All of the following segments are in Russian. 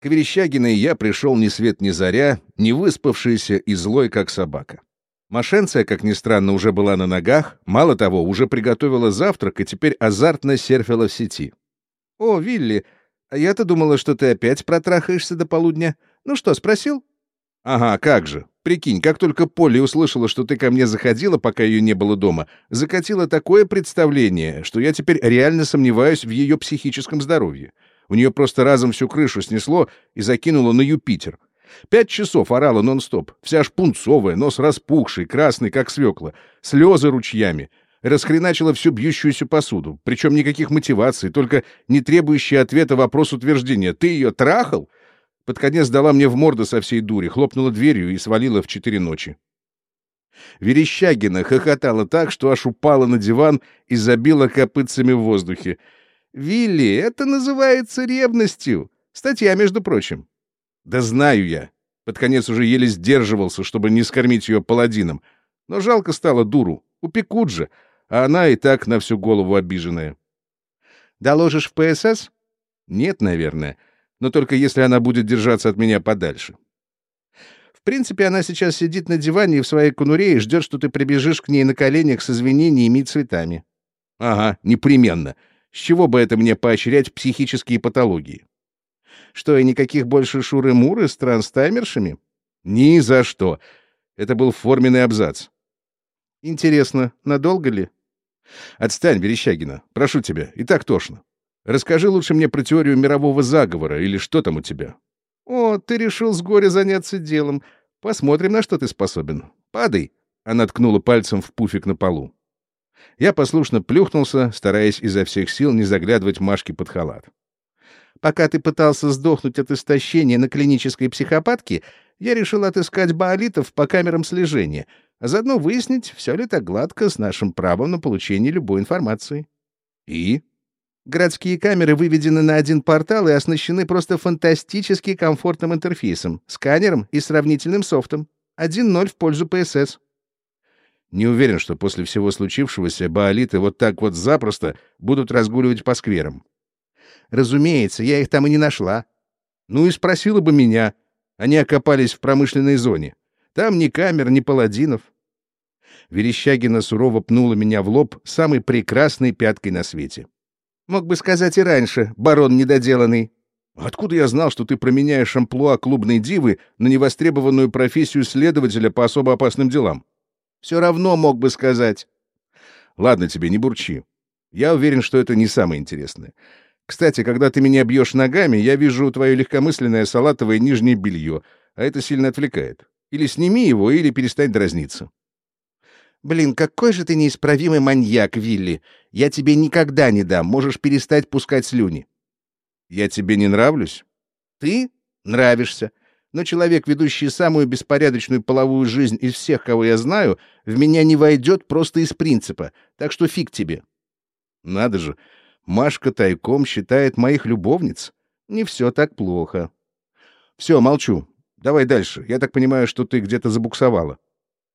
К Верещагиной я пришел ни свет ни заря, не выспавшийся и злой, как собака. Машенция, как ни странно, уже была на ногах, мало того, уже приготовила завтрак и теперь азартно серфила в сети. «О, Вилли, а я-то думала, что ты опять протрахаешься до полудня. Ну что, спросил?» «Ага, как же. Прикинь, как только Полли услышала, что ты ко мне заходила, пока ее не было дома, закатила такое представление, что я теперь реально сомневаюсь в ее психическом здоровье. У нее просто разом всю крышу снесло и закинуло на Юпитер. Пять часов орала нон-стоп, вся аж пунцовая, нос распухший, красный, как свекла, слезы ручьями. Расхреначила всю бьющуюся посуду, причем никаких мотиваций, только не требующий ответа вопрос утверждения. «Ты ее трахал?» Под конец дала мне в морду со всей дури, хлопнула дверью и свалила в четыре ночи. Верещагина хохотала так, что аж упала на диван и забила копытцами в воздухе. «Вилли, это называется ревностью. Статья, между прочим». «Да знаю я». Под конец уже еле сдерживался, чтобы не скормить ее паладином. Но жалко стало дуру. Упекут же, а она и так на всю голову обиженная. «Доложишь в ПСС?» «Нет, наверное. Но только если она будет держаться от меня подальше». В принципе, она сейчас сидит на диване в своей конуре и ждет, что ты прибежишь к ней на коленях с извинениями и цветами. Ага, непременно. С чего бы это мне поощрять психические патологии? Что, и никаких больше шуры-муры с транстаймершами? Ни за что. Это был форменный абзац. Интересно, надолго ли? Отстань, Верещагина. Прошу тебя, и так тошно. Расскажи лучше мне про теорию мирового заговора или что там у тебя. О, ты решил с горя заняться делом. Посмотрим, на что ты способен. Падай. Она ткнула пальцем в пуфик на полу. Я послушно плюхнулся, стараясь изо всех сил не заглядывать Машке под халат. Пока ты пытался сдохнуть от истощения на клинической психопатке, я решил отыскать баолитов по камерам слежения, а заодно выяснить, все ли так гладко с нашим правом на получение любой информации. И? Городские камеры выведены на один портал и оснащены просто фантастически комфортным интерфейсом, сканером и сравнительным софтом. 1-0 в пользу ПСС. Не уверен, что после всего случившегося баолиты вот так вот запросто будут разгуливать по скверам. Разумеется, я их там и не нашла. Ну и спросила бы меня. Они окопались в промышленной зоне. Там ни камер, ни паладинов. Верещагина сурово пнула меня в лоб самой прекрасной пяткой на свете. Мог бы сказать и раньше, барон недоделанный. Откуда я знал, что ты променяешь амплуа клубной дивы на невостребованную профессию следователя по особо опасным делам? Все равно мог бы сказать. Ладно тебе, не бурчи. Я уверен, что это не самое интересное. Кстати, когда ты меня бьешь ногами, я вижу твое легкомысленное салатовое нижнее белье, а это сильно отвлекает. Или сними его, или перестань дразниться. Блин, какой же ты неисправимый маньяк, Вилли. Я тебе никогда не дам, можешь перестать пускать слюни. Я тебе не нравлюсь? Ты нравишься. Но человек, ведущий самую беспорядочную половую жизнь из всех, кого я знаю, в меня не войдет просто из принципа, так что фиг тебе. Надо же, Машка тайком считает моих любовниц. Не все так плохо. Все, молчу. Давай дальше. Я так понимаю, что ты где-то забуксовала.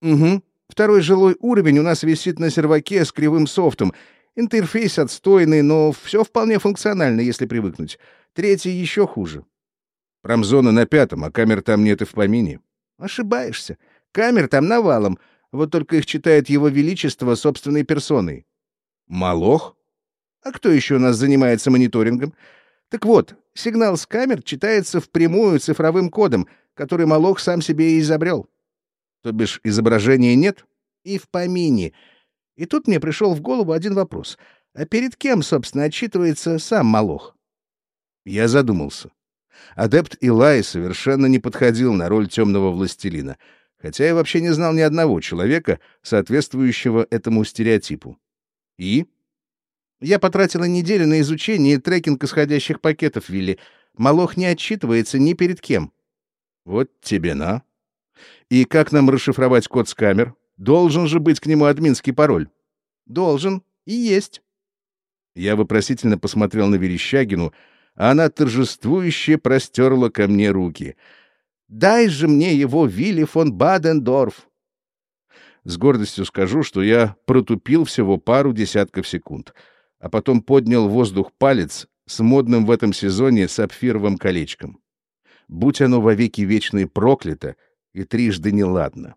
Угу. Второй жилой уровень у нас висит на серваке с кривым софтом. Интерфейс отстойный, но все вполне функционально, если привыкнуть. Третий еще хуже. Промзона на пятом, а камер там нет и в помине. Ошибаешься. Камер там навалом. Вот только их читает его величество собственной персоной. Малох? А кто еще у нас занимается мониторингом? Так вот, сигнал с камер читается впрямую цифровым кодом, который Малох сам себе и изобрел. То бишь изображения нет и в помине. И тут мне пришел в голову один вопрос. А перед кем, собственно, отчитывается сам Малох? Я задумался. Адепт Илай совершенно не подходил на роль темного властелина, хотя я вообще не знал ни одного человека, соответствующего этому стереотипу. И я потратила неделю на изучение и трекинг исходящих пакетов, Вилли. Малох не отчитывается ни перед кем. Вот тебе на. И как нам расшифровать код с камер? Должен же быть к нему админский пароль. Должен. И есть. Я вопросительно посмотрел на Верещагину, а она торжествующе простерла ко мне руки. «Дай же мне его, Вилли фон Бадендорф!» С гордостью скажу, что я протупил всего пару десятков секунд — а потом поднял в воздух палец с модным в этом сезоне сапфировым колечком. будь оно вовеки вечные проклято и трижды неладно.